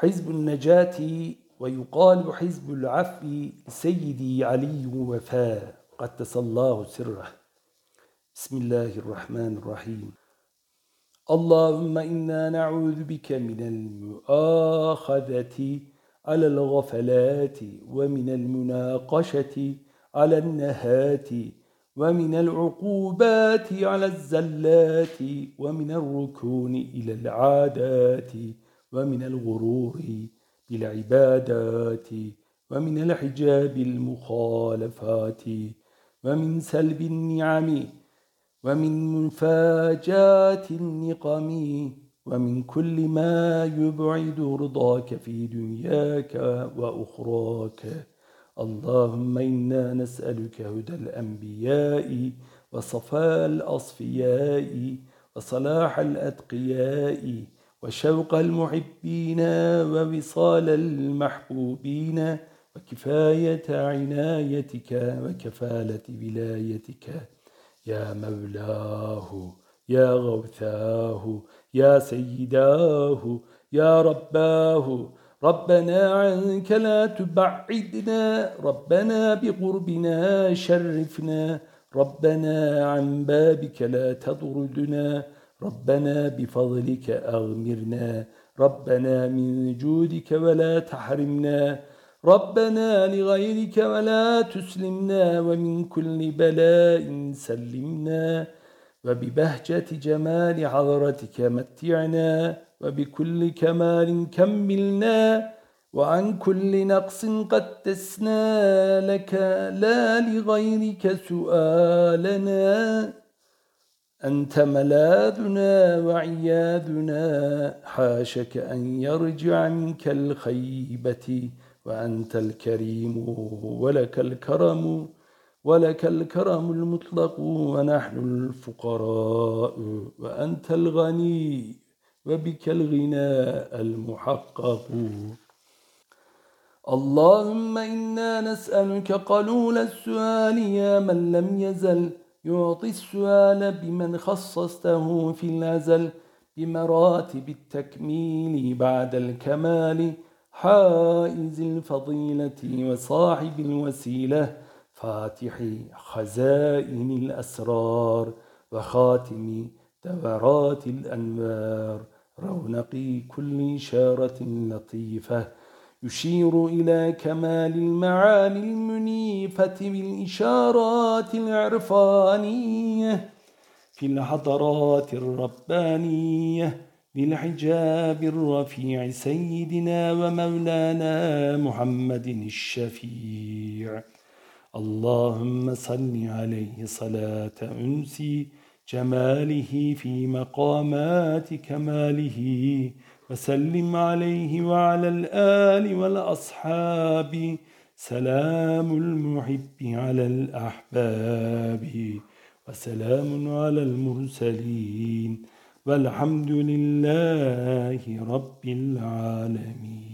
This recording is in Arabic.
حزب النجاة ويقال حزب العفو سيدي علي وفاء قدس الله سره. بسم الله الرحمن الرحيم. اللهم إنا نعوذ بك من المؤاخذة على الغفلات ومن المناقشة على النهات ومن العقوبات على الزلات ومن الركون إلى العادات ومن الغرور بالعبادات ومن الحجاب المخالفات ومن سلب النعم ومن مفاجات النقم ومن كل ما يبعد رضاك في دنياك وأخراك. اللهم إنا نسألك هدى الأنبياء وصفاء الأصفياء وصلاح الأتقياء وشوق المحبين ووصال المحبوبين وكفاية عنايتك وكفالة ولايتك. يا مولاه يا غوثاه يا سيداه يا رباه. ربنا عنك لا تبعدنا ربنا بقربنا شرفنا. ربنا عن بابك لا تطردنا. ربنا بفضلك أغمرنا. ربنا من جودك ولا تحرمنا. ربنا لغيرك ولا تسلمنا. ومن كل بلاء سلمنا. وببهجة جمال حضرتك متعنا. وبكل كمال كملنا. وعن كل نقص قدسنا لك لا لغيرك سؤالنا. أنت ملاذنا وعياذنا حاشك أن يرجع منك الخيبة وأنت الكريم ولك الكرم ولك الكرم المطلق ونحن الفقراء وأنت الغني وبك الغناء المحقق. اللهم إنا نسألك قلول السؤال يا من لم يزل يعطي السؤال بمن خصصته في الأزل بمراتب التكميل بعد الكمال حائز الفضيلة وصاحب الوسيلة فاتح خزائن الأسرار وخاتم دورات الأنوار رونق كل إشارة لطيفة يشير إلى كمال المعاني المنيفة بالإشارات العرفانية في الحضرات الربانية بالحجاب الرفيع سيدنا ومولانا محمد الشفيع. اللهم صل عليه صلاة أنسي جماله في مقامات كماله وسلم عليه وعلى الآل والأصحاب. سلام المحب على الأحباب. وسلام على المرسلين. والحمد لله رب العالمين.